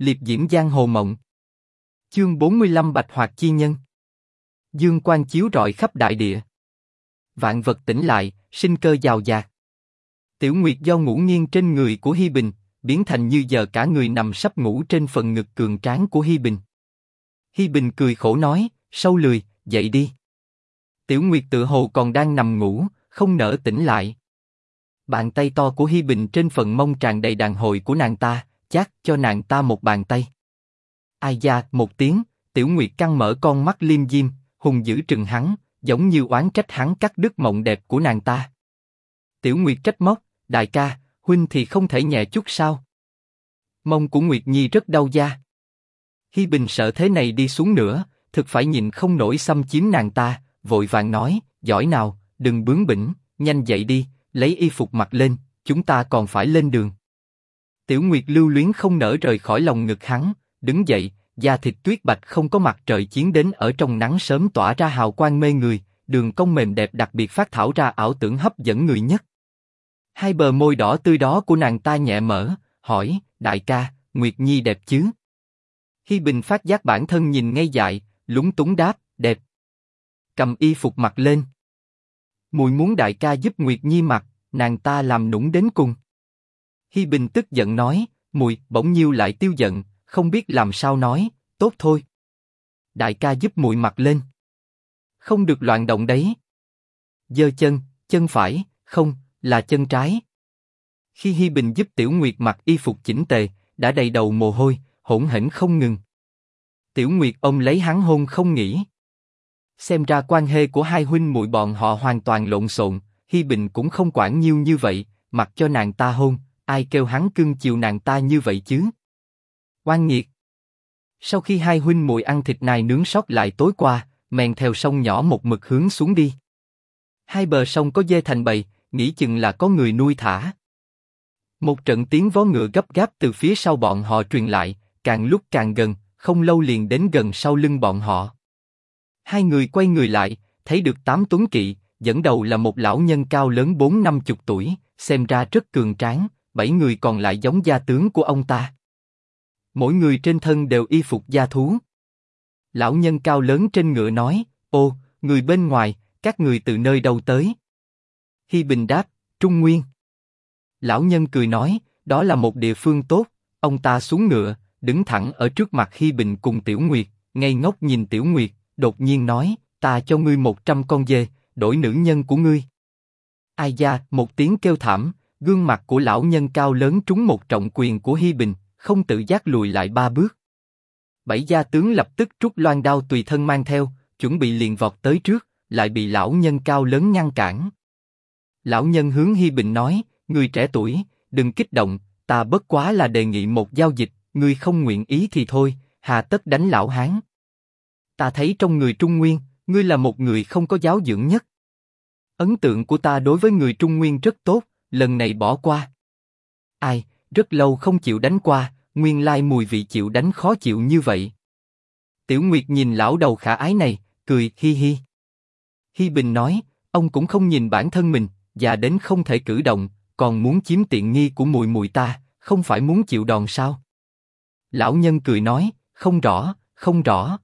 liệp diễm giang hồ mộng. Chương 45 Bạch Hoạt Chi Nhân Dương quan chiếu rọi khắp đại địa. Vạn vật tỉnh lại, sinh cơ giàu dạt. Tiểu Nguyệt do ngủ nghiêng trên người của Hi Bình, biến thành như giờ cả người nằm sắp ngủ trên phần ngực cường tráng của Hi Bình. Hi Bình cười khổ nói, sâu lười, dậy đi. Tiểu Nguyệt tự hồ còn đang nằm ngủ, không nỡ tỉnh lại. Bàn tay to của Hi Bình trên phần mông tràn đầy đàn hồi của nàng ta, chắc cho nàng ta một bàn tay. Ai da, một tiếng, Tiểu Nguyệt căng mở con mắt liêm diêm, hùng dữ trừng hắn, giống như oán trách hắn cắt đứt mộng đẹp của nàng ta. Tiểu Nguyệt trách móc, đại ca, huynh thì không thể nhẹ chút sao? Mông của Nguyệt Nhi rất đau da. Hi Bình sợ thế này đi xuống nữa, thực phải nhìn không nổi xâm chiếm nàng ta, vội vàng nói, giỏi nào, đừng bướng bỉnh, nhanh dậy đi, lấy y phục mặc lên, chúng ta còn phải lên đường. Tiểu Nguyệt lưu luyến không nở rời khỏi lòng ngực hắn, đứng dậy, da thịt tuyết bạch không có mặt trời chiến đến ở trong nắng sớm tỏa ra hào quang mê người, đường cong mềm đẹp đặc biệt phát thảo ra ảo tưởng hấp dẫn người nhất. Hai bờ môi đỏ tươi đó của nàng ta nhẹ mở, hỏi, đại ca, Nguyệt Nhi đẹp chứ? Hi Bình phát giác bản thân nhìn ngay dại, lúng túng đáp, đẹp. Cầm y phục mặc lên. Mùi muốn đại ca giúp Nguyệt Nhi mặc, nàng ta làm nũng đến cùng. Hi Bình tức giận nói, mùi, bỗng nhiêu lại tiêu giận, không biết làm sao nói, tốt thôi. Đại ca giúp mùi mặc lên. Không được loạn động đấy. Dơ chân, chân phải, không, là chân trái. Khi Hi Bình giúp Tiểu Nguyệt mặc y phục chỉnh tề, đã đầy đầu mồ hôi, hỗn hển không ngừng. Tiểu Nguyệt ôm lấy hắn hôn không nghỉ. Xem ra quan hệ của hai huynh muội bọn họ hoàn toàn lộn xộn, Hi Bình cũng không quản nhiêu như vậy, mặc cho nàng ta hôn, ai kêu hắn cưng chiều nàng ta như vậy chứ? Quan nghiệt. Sau khi hai huynh muội ăn thịt nai nướng sót lại tối qua, men theo sông nhỏ một mực hướng xuống đi. Hai bờ sông có dê thành bầy, nghĩ chừng là có người nuôi thả. Một trận tiếng vó ngựa gấp gáp từ phía sau bọn họ truyền lại, càng lúc càng gần, không lâu liền đến gần sau lưng bọn họ. Hai người quay người lại, thấy được tám tuấn kỵ, dẫn đầu là một lão nhân cao lớn bốn năm chục tuổi, xem ra rất cường tráng, bảy người còn lại giống gia tướng của ông ta. Mỗi người trên thân đều y phục gia thú. Lão nhân cao lớn trên ngựa nói, ô, người bên ngoài, các người từ nơi đâu tới? Hi Bình đáp, Trung Nguyên. Lão nhân cười nói, đó là một địa phương tốt. Ông ta xuống ngựa, đứng thẳng ở trước mặt Hi Bình cùng Tiểu Nguyệt, ngây ngốc nhìn Tiểu Nguyệt, đột nhiên nói, ta cho ngươi một trăm con dê, đổi nữ nhân của ngươi. Ai da, một tiếng kêu thảm, gương mặt của lão nhân cao lớn trúng một trọng quyền của Hi Bình, không tự giác lùi lại ba bước. Bảy gia tướng lập tức rút loan đao tùy thân mang theo, chuẩn bị liền vọt tới trước, lại bị lão nhân cao lớn ngăn cản. Lão nhân hướng Hi Bình nói, người trẻ tuổi, đừng kích động, ta bất quá là đề nghị một giao dịch, người không nguyện ý thì thôi, hà tất đánh lão hán. Ta thấy trong người Trung Nguyên, ngươi là một người không có giáo dưỡng nhất. Ấn tượng của ta đối với người Trung Nguyên rất tốt, lần này bỏ qua. Ai, rất lâu không chịu đánh qua, nguyên lai mùi vị chịu đánh khó chịu như vậy. Tiểu Nguyệt nhìn lão đầu khả ái này, cười hi hi. Hi Bình nói, ông cũng không nhìn bản thân mình, già đến không thể cử động, còn muốn chiếm tiện nghi của mùi mùi ta, không phải muốn chịu đòn sao? Lão nhân cười nói, không rõ, không rõ.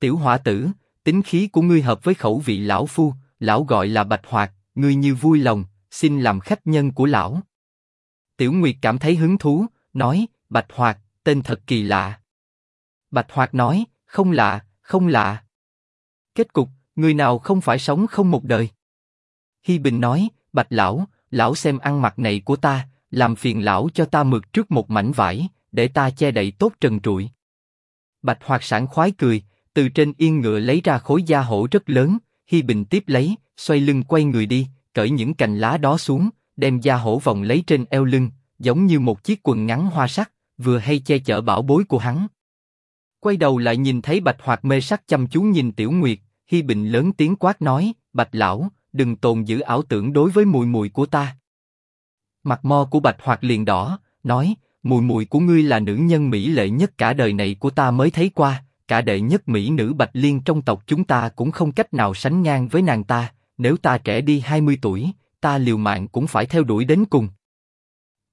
Tiểu hỏa tử, tính khí của ngươi hợp với khẩu vị lão phu, lão gọi là bạch hoạt, ngươi như vui lòng, xin làm khách nhân của lão. Tiểu Nguyệt cảm thấy hứng thú, nói, bạch hoạt, tên thật kỳ lạ. Bạch hoạt nói, không lạ, không lạ. Kết cục, người nào không phải sống không một đời. Hi Bình nói, bạch lão, lão xem ăn mặc này của ta, làm phiền lão cho ta mượt trước một mảnh vải, để ta che đậy tốt trần trụi. Bạch Hoạt sảng khoái cười, từ trên yên ngựa lấy ra khối da hổ rất lớn, Hi Bình tiếp lấy, xoay lưng quay người đi, cởi những cành lá đó xuống, đem da hổ vòng lấy trên eo lưng, giống như một chiếc quần ngắn hoa sắc, vừa hay che chở bảo bối của hắn. Quay đầu lại nhìn thấy Bạch Hoạt mê sắc chăm chú nhìn Tiểu Nguyệt, Hi Bình lớn tiếng quát nói, Bạch Lão, đừng tồn giữ ảo tưởng đối với mùi mùi của ta. Mặt mo của Bạch Hoạt liền đỏ, nói, mùi mùi của ngươi là nữ nhân mỹ lệ nhất cả đời này của ta mới thấy qua, cả đệ nhất mỹ nữ Bạch Liên trong tộc chúng ta cũng không cách nào sánh ngang với nàng ta, nếu ta trẻ đi 20 tuổi, ta liều mạng cũng phải theo đuổi đến cùng.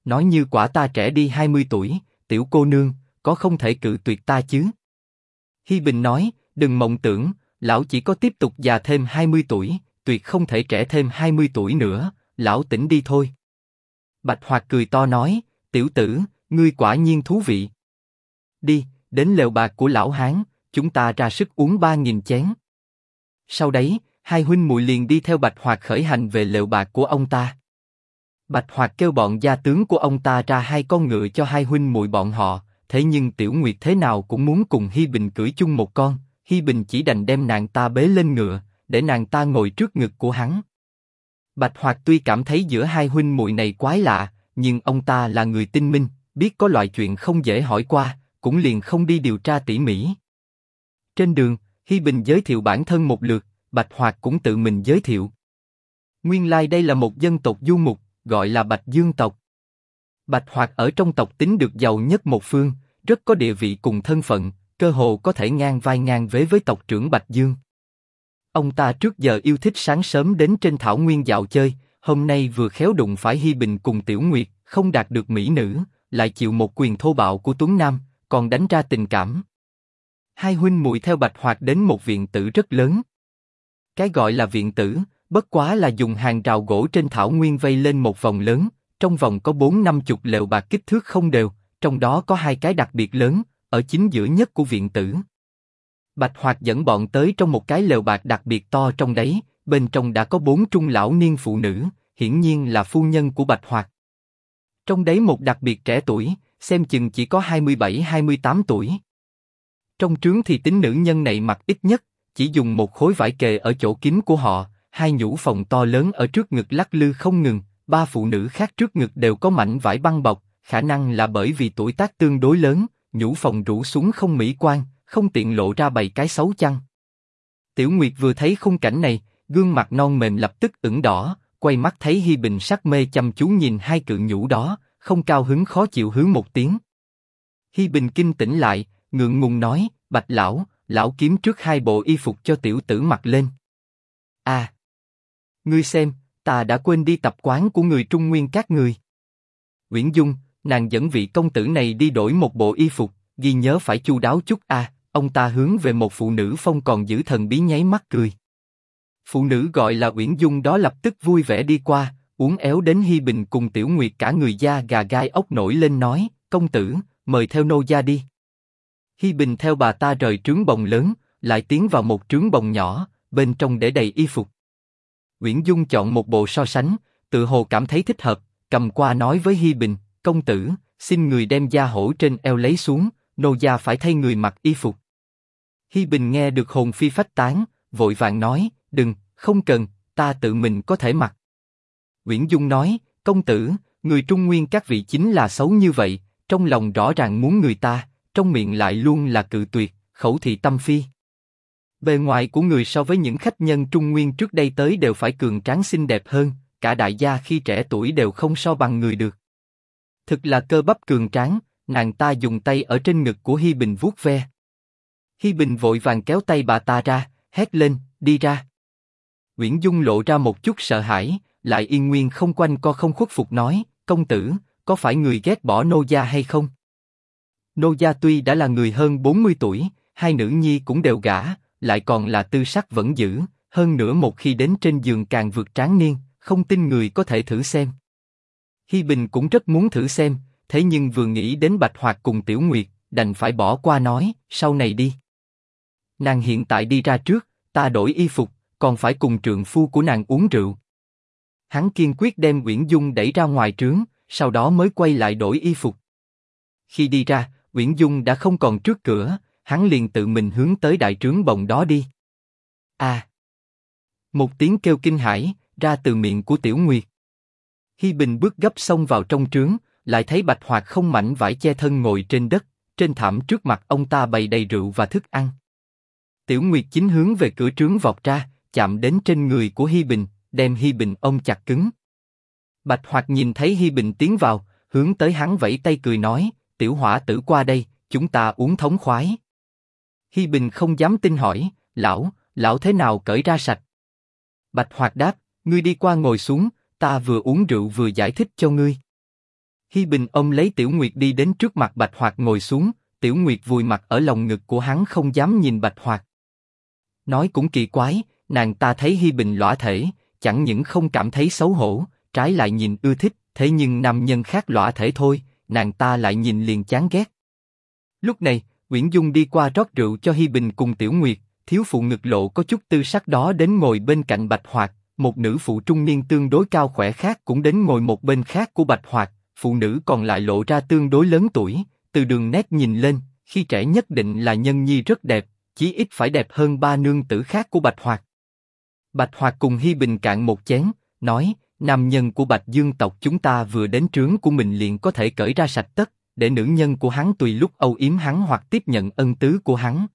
Nói như quả ta trẻ đi 20 tuổi, tiểu cô nương, có không thể cự tuyệt ta chứ? Hi Bình nói, đừng mộng tưởng, lão chỉ có tiếp tục già thêm 20 tuổi, tuyệt không thể trẻ thêm 20 tuổi nữa, lão tỉnh đi thôi. Bạch Hoạt cười to nói, tiểu tử, ngươi quả nhiên thú vị. Đi, đến lều bạc của lão hán, chúng ta ra sức uống ba nghìn chén. Sau đấy, hai huynh muội liền đi theo Bạch Hoạt khởi hành về lều bạc của ông ta. Bạch Hoạt kêu bọn gia tướng của ông ta ra hai con ngựa cho hai huynh muội bọn họ, thế nhưng Tiểu Nguyệt thế nào cũng muốn cùng Hi Bình cưỡi chung một con, Hi Bình chỉ đành đem nàng ta bế lên ngựa, để nàng ta ngồi trước ngực của hắn. Bạch Hoạt tuy cảm thấy giữa hai huynh muội này quái lạ, nhưng ông ta là người tinh minh, biết có loại chuyện không dễ hỏi qua, cũng liền không đi điều tra tỉ mỉ. Trên đường, Hi Bình giới thiệu bản thân một lượt, Bạch Hoạt cũng tự mình giới thiệu. Nguyên lai like đây là một dân tộc du mục, gọi là Bạch Dương tộc. Bạch Hoạt ở trong tộc tính được giàu nhất một phương, rất có địa vị cùng thân phận, cơ hồ có thể ngang vai ngang vế với tộc trưởng Bạch Dương. Ông ta trước giờ yêu thích sáng sớm đến trên thảo nguyên dạo chơi, hôm nay vừa khéo đụng phải Hi Bình cùng Tiểu Nguyệt, không đạt được mỹ nữ, lại chịu một quyền thô bạo của Tuấn Nam, còn đánh ra tình cảm. Hai huynh muội theo Bạch Hoạt đến một viện tử rất lớn. Cái gọi là viện tử, bất quá là dùng hàng rào gỗ trên thảo nguyên vây lên một vòng lớn, trong vòng có bốn năm chục lều bạc kích thước không đều, trong đó có hai cái đặc biệt lớn, ở chính giữa nhất của viện tử. Bạch Hoạt dẫn bọn tới trong một cái lều bạc đặc biệt to trong đấy, bên trong đã có bốn trung lão niên phụ nữ, hiển nhiên là phu nhân của Bạch Hoạt. Trong đấy một đặc biệt trẻ tuổi, xem chừng chỉ có 27-28 tuổi. Trong trướng thì tính nữ nhân này mặc ít nhất, chỉ dùng một khối vải kề ở chỗ kín của họ, hai nhũ phòng to lớn ở trước ngực lắc lư không ngừng, ba phụ nữ khác trước ngực đều có mảnh vải băng bọc, khả năng là bởi vì tuổi tác tương đối lớn, nhũ phòng rũ xuống không mỹ quan, không tiện lộ ra bầy cái xấu chăng. Tiểu Nguyệt vừa thấy khung cảnh này, gương mặt non mềm lập tức ửng đỏ, quay mắt thấy Hi Bình sắc mê chăm chú nhìn hai cự nhũ đó, không cao hứng khó chịu hứ một tiếng. Hi Bình kinh tỉnh lại, ngượng ngùng nói, Bạch lão, lão kiếm trước hai bộ y phục cho tiểu tử mặc lên. À, ngươi xem, ta đã quên đi tập quán của người Trung Nguyên các người. Uyển Dung, nàng dẫn vị công tử này đi đổi một bộ y phục, ghi nhớ phải chu đáo chút a. ông ta hướng về một phụ nữ phong còn giữ thần bí nháy mắt cười. Phụ nữ gọi là Uyển Dung đó lập tức vui vẻ đi qua, uốn éo đến Hi Bình cùng Tiểu Nguyệt cả người da gà gai ốc nổi lên nói, công tử, mời theo nô gia đi. Hi Bình theo bà ta rời trướng bồng lớn, lại tiến vào một trướng bồng nhỏ, bên trong để đầy y phục. Nguyễn Dung chọn một bộ so sánh, tự hồ cảm thấy thích hợp, cầm qua nói với Hi Bình, công tử, xin người đem da hổ trên eo lấy xuống, nô gia phải thay người mặc y phục. Hi Bình nghe được hồn phi phách tán, vội vàng nói, đừng, không cần, ta tự mình có thể mặc. Nguyễn Dung nói, công tử, người Trung Nguyên các vị chính là xấu như vậy, trong lòng rõ ràng muốn người ta, trong miệng lại luôn là cự tuyệt, khẩu thị tâm phi. Bề ngoài của người so với những khách nhân Trung Nguyên trước đây tới đều phải cường tráng xinh đẹp hơn, cả đại gia khi trẻ tuổi đều không so bằng người được. Thực là cơ bắp cường tráng, nàng ta dùng tay ở trên ngực của Hi Bình vuốt ve. Hi Bình vội vàng kéo tay bà ta ra, hét lên, đi ra. nguyễn Dung lộ ra một chút sợ hãi, lại yên nguyên không quanh co không khuất phục nói, công tử, có phải người ghét bỏ nô gia hay không? Nô gia tuy đã là người hơn 40 tuổi, hai nữ nhi cũng đều gả, lại còn là tư sắc vẫn giữ, hơn nữa một khi đến trên giường càng vượt tráng niên, không tin người có thể thử xem. Hi Bình cũng rất muốn thử xem, thế nhưng vừa nghĩ đến Bạch Hoạt cùng Tiểu Nguyệt, đành phải bỏ qua nói, sau này đi. Nàng hiện tại đi ra trước, ta đổi y phục, còn phải cùng trượng phu của nàng uống rượu. Hắn kiên quyết đem Uyển Dung đẩy ra ngoài trướng, sau đó mới quay lại đổi y phục. Khi đi ra, Uyển Dung đã không còn trước cửa, hắn liền tự mình hướng tới đại trướng bồng đó đi. À! Một tiếng kêu kinh hãi ra từ miệng của Tiểu Nguyệt. Hi Bình bước gấp xông vào trong trướng, lại thấy Bạch Hoạt không mảnh vải che thân ngồi trên đất, trên thảm trước mặt ông ta bày đầy rượu và thức ăn. Tiểu Nguyệt chính hướng về cửa trướng vọt ra, chạm đến trên người của Hi Bình, đem Hi Bình ôm chặt cứng. Bạch Hoạt nhìn thấy Hi Bình tiến vào, hướng tới hắn vẫy tay cười nói, tiểu hỏa tử qua đây, chúng ta uống thống khoái. Hi Bình không dám tin hỏi, lão, lão thế nào cởi ra sạch? Bạch Hoạt đáp, ngươi đi qua ngồi xuống, ta vừa uống rượu vừa giải thích cho ngươi. Hi Bình ôm lấy Tiểu Nguyệt đi đến trước mặt Bạch Hoạt ngồi xuống, Tiểu Nguyệt vùi mặt ở lòng ngực của hắn không dám nhìn Bạch Hoạt. Nói cũng kỳ quái, nàng ta thấy Hi Bình lõa thể, chẳng những không cảm thấy xấu hổ, trái lại nhìn ưa thích, thế nhưng nam nhân khác lõa thể thôi, nàng ta lại nhìn liền chán ghét. Lúc này, Nguyễn Dung đi qua rót rượu cho Hi Bình cùng Tiểu Nguyệt, thiếu phụ ngực lộ có chút tư sắc đó đến ngồi bên cạnh Bạch Hoạt, một nữ phụ trung niên tương đối cao khỏe khác cũng đến ngồi một bên khác của Bạch Hoạt, phụ nữ còn lại lộ ra tương đối lớn tuổi, từ đường nét nhìn lên, khi trẻ nhất định là nhân nhi rất đẹp, chí ít phải đẹp hơn ba nương tử khác của Bạch Hoạt. Bạch Hoạt cùng Hi Bình cạn một chén, nói, nam nhân của Bạch Dương tộc chúng ta vừa đến trướng của mình liền có thể cởi ra sạch tất, để nữ nhân của hắn tùy lúc âu yếm hắn hoặc tiếp nhận ân tứ của hắn.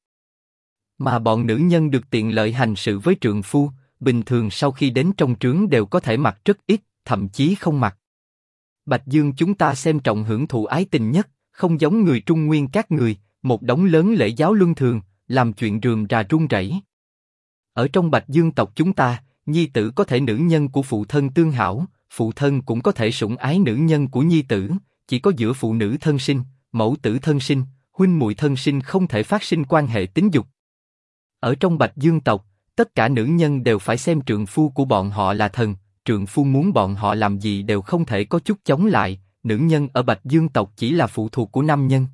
Mà bọn nữ nhân được tiện lợi hành sự với trượng phu, bình thường sau khi đến trong trướng đều có thể mặc rất ít, thậm chí không mặc. Bạch Dương chúng ta xem trọng hưởng thụ ái tình nhất, không giống người Trung Nguyên các người, một đống lớn lễ giáo luân thường, làm chuyện rườm rà run rẩy. Ở trong Bạch Dương tộc chúng ta, nhi tử có thể nữ nhân của phụ thân tương hảo, phụ thân cũng có thể sủng ái nữ nhân của nhi tử, chỉ có giữa phụ nữ thân sinh, mẫu tử thân sinh, huynh muội thân sinh không thể phát sinh quan hệ tính dục. Ở trong Bạch Dương tộc, tất cả nữ nhân đều phải xem trượng phu của bọn họ là thần, trượng phu muốn bọn họ làm gì đều không thể có chút chống lại. Nữ nhân ở Bạch Dương tộc chỉ là phụ thuộc của nam nhân.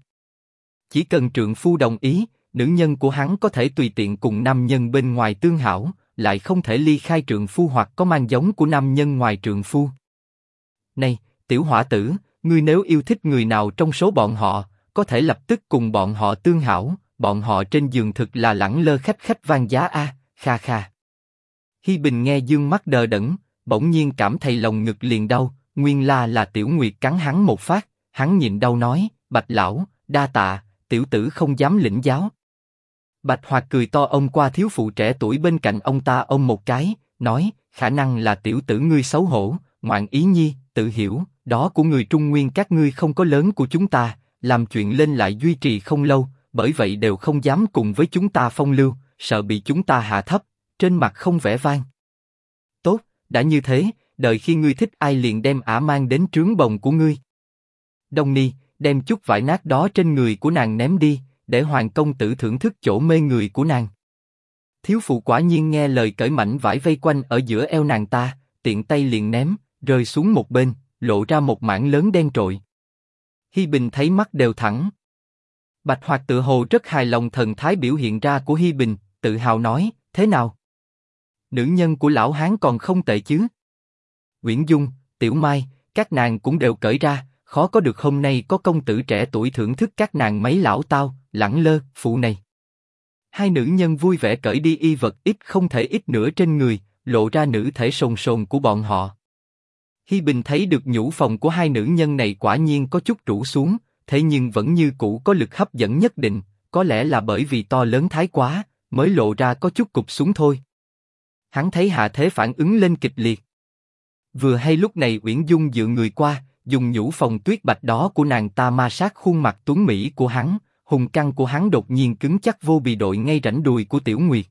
Chỉ cần trượng phu đồng ý, nữ nhân của hắn có thể tùy tiện cùng nam nhân bên ngoài tương hảo, lại không thể ly khai trượng phu hoặc có mang giống của nam nhân ngoài trượng phu. Này, tiểu hỏa tử, ngươi nếu yêu thích người nào trong số bọn họ, có thể lập tức cùng bọn họ tương hảo, bọn họ trên giường thực là lẳng lơ khách khách vang giá a, kha kha. Hi Bình nghe dương mắt đờ đẫn, bỗng nhiên cảm thấy lòng ngực liền đau, nguyên la là Tiểu Nguyệt cắn hắn một phát, hắn nhìn đau nói, Bạch lão, đa tạ, tiểu tử không dám lĩnh giáo. Bạch Hoạt cười to ông qua thiếu phụ trẻ tuổi bên cạnh ông ta ông một cái, nói, khả năng là tiểu tử ngươi xấu hổ, ngoạn ý nhi, tự hiểu, đó của người Trung Nguyên các ngươi không có lớn của chúng ta, làm chuyện lên lại duy trì không lâu, bởi vậy đều không dám cùng với chúng ta phong lưu, sợ bị chúng ta hạ thấp, trên mặt không vẻ vang. Tốt, đã như thế, đợi khi ngươi thích ai liền đem ả mang đến trướng bồng của ngươi. Đông Ni, đem chút vải nát đó trên người của nàng ném đi, để hoàng công tử thưởng thức chỗ mê người của nàng. Thiếu phụ quả nhiên nghe lời cởi mảnh vải vây quanh ở giữa eo nàng ta, tiện tay liền ném, rơi xuống một bên, lộ ra một mảng lớn đen trội. Hi Bình thấy mắt đều thẳng. Bạch Hoạt tự hồ rất hài lòng thần thái biểu hiện ra của Hi Bình, tự hào nói, thế nào? Nữ nhân của lão hán còn không tệ chứ? nguyễn Dung, Tiểu Mai, các nàng cũng đều cởi ra, khó có được hôm nay có công tử trẻ tuổi thưởng thức các nàng mấy lão tao, lẳng lơ, phụ này. Hai nữ nhân vui vẻ cởi đi y vật ít không thể ít nữa trên người, lộ ra nữ thể sồn sồn của bọn họ. Hi Bình thấy được nhũ phòng của hai nữ nhân này quả nhiên có chút rũ xuống, thế nhưng vẫn như cũ có lực hấp dẫn nhất định, có lẽ là bởi vì to lớn thái quá, mới lộ ra có chút cục xuống thôi. Hắn thấy hạ thế phản ứng lên kịch liệt. Vừa hay lúc này Uyển Dung dựa người qua, dùng nhũ phòng tuyết bạch đó của nàng ta ma sát khuôn mặt tuấn mỹ của hắn, hùng căng của hắn đột nhiên cứng chắc vô bị đội ngay rãnh đùi của Tiểu Nguyệt.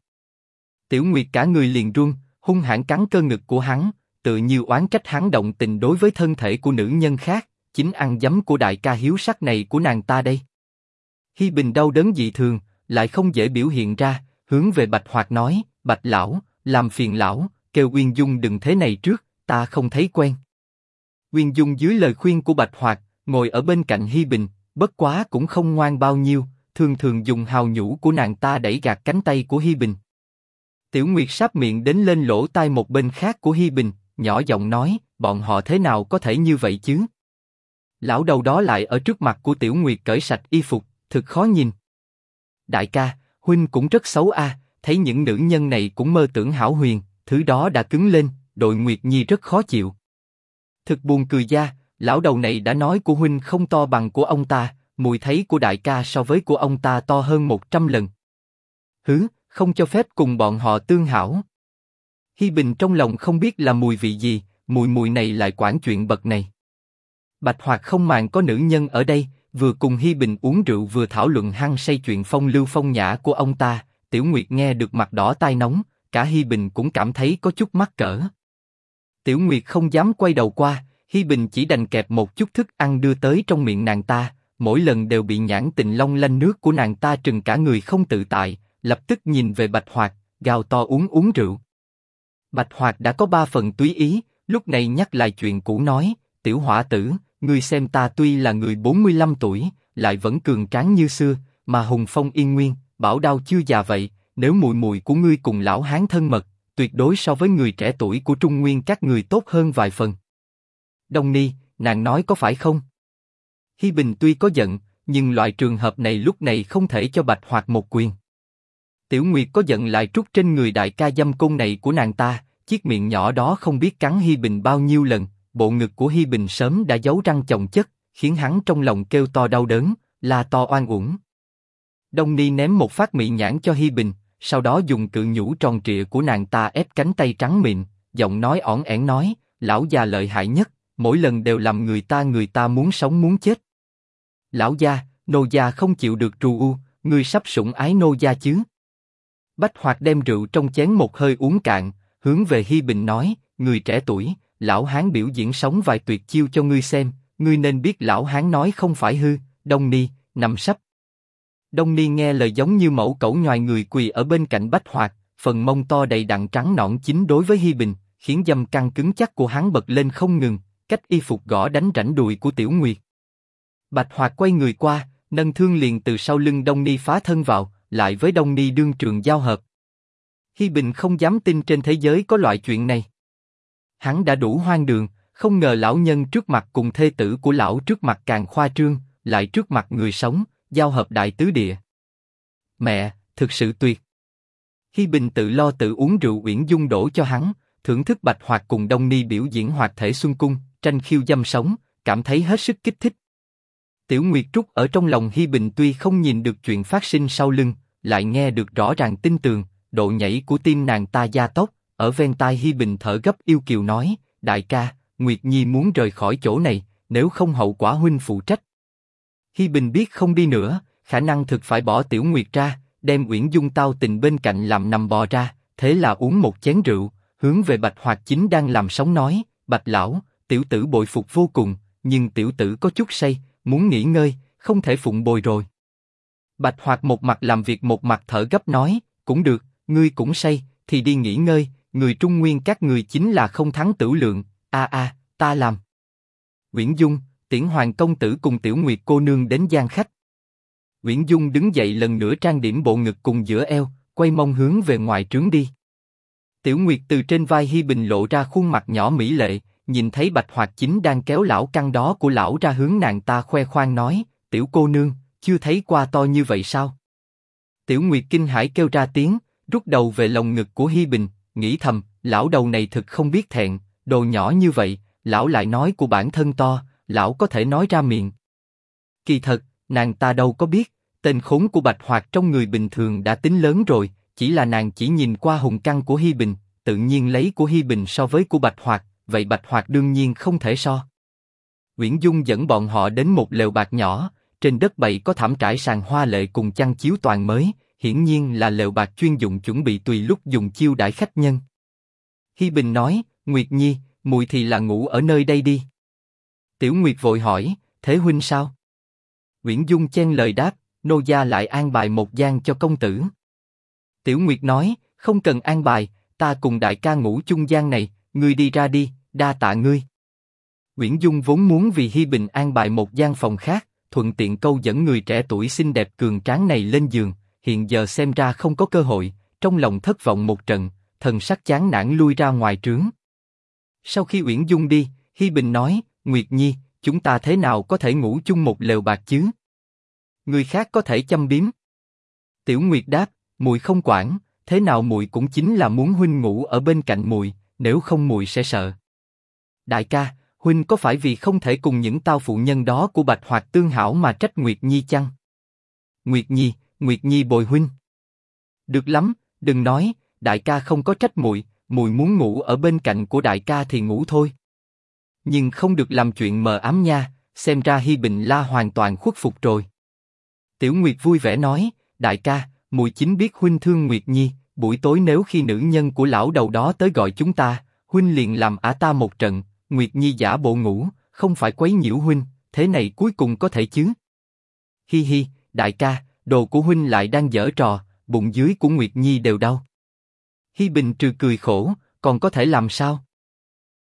Tiểu Nguyệt cả người liền run, hung hãn cắn cơ ngực của hắn, tự như oán trách hắn động tình đối với thân thể của nữ nhân khác, chính ăn dấm của đại ca hiếu sắc này của nàng ta đây. Hi Bình đau đớn dị thường, lại không dễ biểu hiện ra, hướng về Bạch Hoạt nói, Bạch Lão, làm phiền Lão, kêu Uyên Dung đừng thế này trước, ta không thấy quen. Uyên Dung dưới lời khuyên của Bạch Hoạt, ngồi ở bên cạnh Hi Bình, bất quá cũng không ngoan bao nhiêu, thường thường dùng hào nhũ của nàng ta đẩy gạt cánh tay của Hi Bình. Tiểu Nguyệt sắp miệng đến lên lỗ tai một bên khác của Hi Bình, nhỏ giọng nói, bọn họ thế nào có thể như vậy chứ? Lão đầu đó lại ở trước mặt của Tiểu Nguyệt cởi sạch y phục, thực khó nhìn. Đại ca, huynh cũng rất xấu a, thấy những nữ nhân này cũng mơ tưởng hảo huyền, thứ đó đã cứng lên, đội Nguyệt Nhi rất khó chịu. Thực buồn cười ra, lão đầu này đã nói của huynh không to bằng của ông ta, mùi thấy của đại ca so với của ông ta to hơn một trăm lần. Hứ, không cho phép cùng bọn họ tương hảo. Hi Bình trong lòng không biết là mùi vị gì, mùi mùi này lại quản chuyện bậc này. Bạch Hoạt không màng có nữ nhân ở đây, vừa cùng Hi Bình uống rượu vừa thảo luận hăng say chuyện phong lưu phong nhã của ông ta. Tiểu Nguyệt nghe được mặt đỏ tai nóng, cả Hi Bình cũng cảm thấy có chút mắc cỡ. Tiểu Nguyệt không dám quay đầu qua, Hi Bình chỉ đành kẹp một chút thức ăn đưa tới trong miệng nàng ta, mỗi lần đều bị nhãn tình long lanh nước của nàng ta trừng cả người không tự tại, lập tức nhìn về Bạch Hoạt, gào to uống uống rượu. Bạch Hoạt đã có ba phần túy ý, lúc này nhắc lại chuyện cũ nói, tiểu hỏa tử, ngươi xem ta tuy là người 45 tuổi, lại vẫn cường tráng như xưa, mà hùng phong yên nguyên, bảo đau chưa già vậy, nếu mùi mùi của ngươi cùng lão hán thân mật, tuyệt đối so với người trẻ tuổi của Trung Nguyên các người tốt hơn vài phần. Đông Ni, nàng nói có phải không? Hi Bình tuy có giận, nhưng loại trường hợp này lúc này không thể cho Bạch Hoạt một quyền. Tiểu Nguyệt có giận lại trút trên người đại ca dâm côn này của nàng ta, chiếc miệng nhỏ đó không biết cắn Hi Bình bao nhiêu lần, bộ ngực của Hi Bình sớm đã giấu răng chồng chất, khiến hắn trong lòng kêu to đau đớn, la to oan uổng. Đông Ni ném một phát mị nhãn cho Hi Bình, sau đó dùng cự nhũ tròn trịa của nàng ta ép cánh tay trắng mịn, giọng nói ỏn ẻn nói, lão già lợi hại nhất, mỗi lần đều làm người ta người ta muốn sống muốn chết. Lão gia, nô gia không chịu được trù u, ngươi sắp sủng ái nô gia chứ? Bách Hoạt đem rượu trong chén một hơi uống cạn, hướng về Hi Bình nói, người trẻ tuổi, lão hán biểu diễn sống vài tuyệt chiêu cho ngươi xem, ngươi nên biết lão hán nói không phải hư, Đông Ni, nằm sắp. Đông Ni nghe lời giống như mẫu cẩu nhòi người quỳ ở bên cạnh Bách Hoạt, phần mông to đầy đặn trắng nõn chính đối với Hi Bình, khiến dâm căng cứng chắc của hắn bật lên không ngừng, cách y phục gõ đánh rảnh đùi của Tiểu Nguyệt. Bạch Hoạt quay người qua, nâng thương liền từ sau lưng Đông Ni phá thân vào, lại với Đông Ni đương trường giao hợp. Hi Bình không dám tin trên thế giới có loại chuyện này. Hắn đã đủ hoang đường, không ngờ lão nhân trước mặt cùng thê tử của lão trước mặt càng khoa trương, lại trước mặt người sống, giao hợp đại tứ địa. Mẹ, thực sự tuyệt. Hi Bình tự lo tự uống rượu uyển dung đổ cho hắn, thưởng thức bạch hoạt cùng Đông Ni biểu diễn hoạt thể xuân cung, tranh khiêu dâm sống, cảm thấy hết sức kích thích. Tiểu Nguyệt Trúc ở trong lòng Hi Bình tuy không nhìn được chuyện phát sinh sau lưng, lại nghe được rõ ràng tin tường, độ nhảy của tim nàng ta gia tốc, ở ven tai Hi Bình thở gấp yêu kiều nói, đại ca, Nguyệt Nhi muốn rời khỏi chỗ này, nếu không hậu quả huynh phụ trách. Hi Bình biết không đi nữa, khả năng thực phải bỏ Tiểu Nguyệt ra, đem Uyển Dung tao tình bên cạnh làm nằm bò ra, thế là uống một chén rượu, hướng về Bạch Hoạt Chính đang làm sóng nói, Bạch Lão, Tiểu Tử bội phục vô cùng, nhưng Tiểu Tử có chút say, muốn nghỉ ngơi, không thể phụng bồi rồi. Bạch Hoạt một mặt làm việc một mặt thở gấp nói, cũng được, ngươi cũng say, thì đi nghỉ ngơi, người Trung Nguyên các người chính là không thắng tử lượng, a a, ta làm. Uyển Dung, Tiễn Hoàng công tử cùng Tiểu Nguyệt cô nương đến gian khách. Uyển Dung đứng dậy lần nữa trang điểm bộ ngực cùng giữa eo, quay mông hướng về ngoài trướng đi. Tiểu Nguyệt từ trên vai Hi Bình lộ ra khuôn mặt nhỏ mỹ lệ, nhìn thấy Bạch Hoạt Chính đang kéo lão căn đó của lão ra hướng nàng ta khoe khoang nói, tiểu cô nương, chưa thấy qua to như vậy sao? Tiểu Nguyệt kinh hãi kêu ra tiếng, rút đầu về lồng ngực của Hi Bình, nghĩ thầm, lão đầu này thực không biết thẹn, đồ nhỏ như vậy, lão lại nói của bản thân to, lão có thể nói ra miệng. Kỳ thật, nàng ta đâu có biết, tên khốn của Bạch Hoạt trong người bình thường đã tính lớn rồi, chỉ là nàng chỉ nhìn qua hùng căn của Hi Bình, tự nhiên lấy của Hi Bình so với của Bạch Hoạt, vậy Bạch Hoạt đương nhiên không thể so. Uyển Dung dẫn bọn họ đến một lều bạc nhỏ, trên đất bậy có thảm trải sàn hoa lệ cùng chăn chiếu toàn mới, hiển nhiên là lều bạc chuyên dụng chuẩn bị tùy lúc dùng chiêu đãi khách nhân. Hi Bình nói, Nguyệt Nhi, mùi thì là ngủ ở nơi đây đi. Tiểu Nguyệt vội hỏi, thế huynh sao? Uyển Dung chen lời đáp, nô gia lại an bài một gian cho công tử. Tiểu Nguyệt nói, không cần an bài, ta cùng đại ca ngủ chung gian này, ngươi đi ra đi, đa tạ ngươi. Uyển Dung vốn muốn vì Hi Bình an bài một gian phòng khác, thuận tiện câu dẫn người trẻ tuổi xinh đẹp cường tráng này lên giường, hiện giờ xem ra không có cơ hội, trong lòng thất vọng một trận, thần sắc chán nản lui ra ngoài trướng. Sau khi Uyển Dung đi, Hi Bình nói, Nguyệt Nhi, chúng ta thế nào có thể ngủ chung một lều bạc chứ? Người khác có thể chăm biếm. Tiểu Nguyệt đáp, mùi không quản, thế nào mùi cũng chính là muốn huynh ngủ ở bên cạnh mùi, nếu không mùi sẽ sợ. Đại ca, huynh có phải vì không thể cùng những tao phụ nhân đó của Bạch Hoạt tương hảo mà trách Nguyệt Nhi chăng? Nguyệt Nhi, Nguyệt Nhi bồi huynh. Được lắm, đừng nói, đại ca không có trách muội, muội muốn ngủ ở bên cạnh của đại ca thì ngủ thôi. Nhưng không được làm chuyện mờ ám nha, xem ra Hi Bình La hoàn toàn khuất phục rồi. Tiểu Nguyệt vui vẻ nói, đại ca, muội chính biết huynh thương Nguyệt Nhi, buổi tối nếu khi nữ nhân của lão đầu đó tới gọi chúng ta, huynh liền làm ả ta một trận, Nguyệt Nhi giả bộ ngủ, không phải quấy nhiễu huynh, thế này cuối cùng có thể chứ? hi hi, đại ca, đồ của huynh lại đang dở trò, bụng dưới của Nguyệt Nhi đều đau. Hi Bình trừ cười khổ, còn có thể làm sao?